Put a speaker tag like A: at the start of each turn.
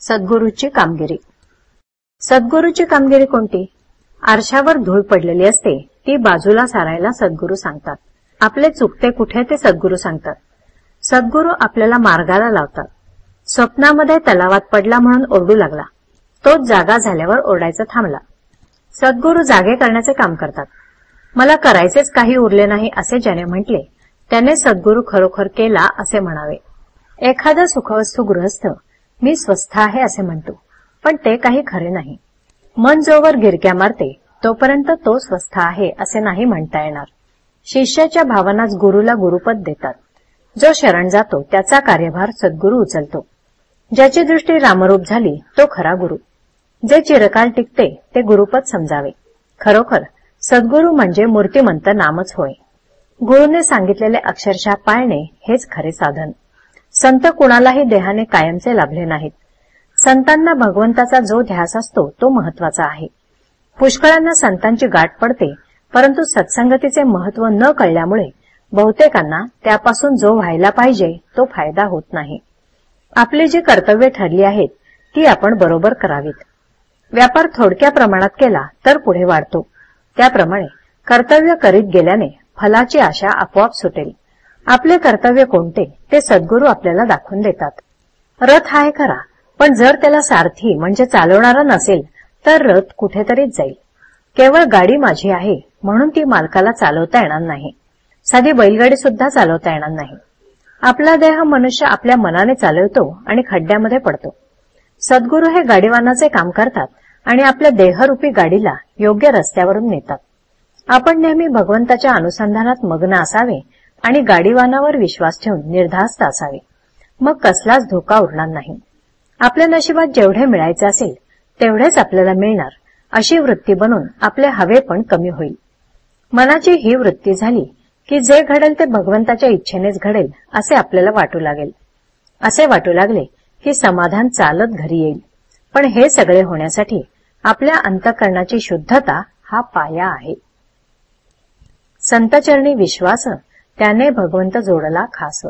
A: सद्गुरूची कामगिरी. सद्गुरूची कामगिरी कोणती? आरशावर धूळ पडलेली असते ती बाजूला सारायला सद्गुरू सांगतात. आपले चुकते कुठे ते सद्गुरू सांगतात. सद्गुरू आपल्याला मार्गाला लावतात. स्वप्नामध्ये तलावात पडला म्हणून ओरडू लागला. तोच जागा झाल्यावर ओरडायचं थांबला. सद्गुरू जागे करण्याचे काम करतात. मला करायचेच काही उरले नाही असे ज्याने म्हटले त्याने सद्गुरू खरोखर केला असे म्हणावे. एखादा सुखवस्तू गृहस्थ मी स्वस्थ आहे असे म्हणतो पण ते काही खरे नाही. मन जोवर गिरक्या मारते तोपर्यंत तो स्वस्थ आहे असे नाही म्हणता येणार. शिष्याच्या भावनाच गुरुला गुरुपद देतात. जो शरण जातो त्याचा कार्यभार सद्गुरू उचलतो. ज्याची दृष्टी रामरूप झाली तो खरा गुरु. जे चिरकाल टिकते ते गुरुपद समजावे. खरोखर सद्गुरू म्हणजे मूर्तिमंत नामच होय. गुरुने सांगितलेले अक्षरशः पाळणे हेच खरे साधन. संत कुणालाही देहाने कायमचे लाभले नाहीत. संतांना भगवंताचा जो ध्यास असतो तो महत्त्वाचा आहे. पुष्कळांना संतांची गाठ पडते परंतु सत्संगतीचे महत्त्व न कळल्यामुळे बहुतेकांना त्यापासून जो व्हायला पाहिजे तो फायदा होत नाही. आपली जी कर्तव्य ठरली आहेत ती आपण बरोबर करावीत. व्यापार थोडक्या प्रमाणात केला तर पुढे वाढतो. त्याप्रमाणे कर्तव्य करीत गेल्याने फलाची आशा आपोआप सुटेल. आपले कर्तव्य कोणते ते सद्गुरू आपल्याला दाखवून देतात. रथ आहे खरा पण जर त्याला सारथी म्हणजे चालवणारा नसेल तर रथ कुठेतरीच जाईल. केवळ गाडी माझी आहे म्हणून ती मालकाला चालवता येणार नाही. साधी बैलगाडी सुद्धा चालवता येणार नाही. आपला देह मनुष्य आपल्या मनाने चालवतो आणि खड्ड्यामध्ये पडतो. सद्गुरू हे गाडीवानाचे काम करतात आणि आपल्या देहरूपी गाडीला योग्य रस्त्यावरून नेतात. आपण नेहमी भगवंताच्या अनुसंधानात मग्न असावे आणि गाडीवानावर विश्वास ठेवून निर्धास्त असावे मग कसलाच धोका उरणार नाही. आपल्या नशिबात जेवढे मिळायचे असेल तेवढेच आपल्याला मिळणार अशी वृत्ती बनून आपले हवे पण कमी होईल. मनाची ही वृत्ती झाली की जे घडेल ते भगवंताच्या इच्छेनेच घडेल असे आपल्याला वाटू लागेल. असे वाटू लागले की समाधान चालत घरी येईल. पण हे सगळे होण्यासाठी आपल्या अंतकरणाची शुद्धता हा पाया आहे. संतचरणी विश्वास त्याने भगवंत जोडला खास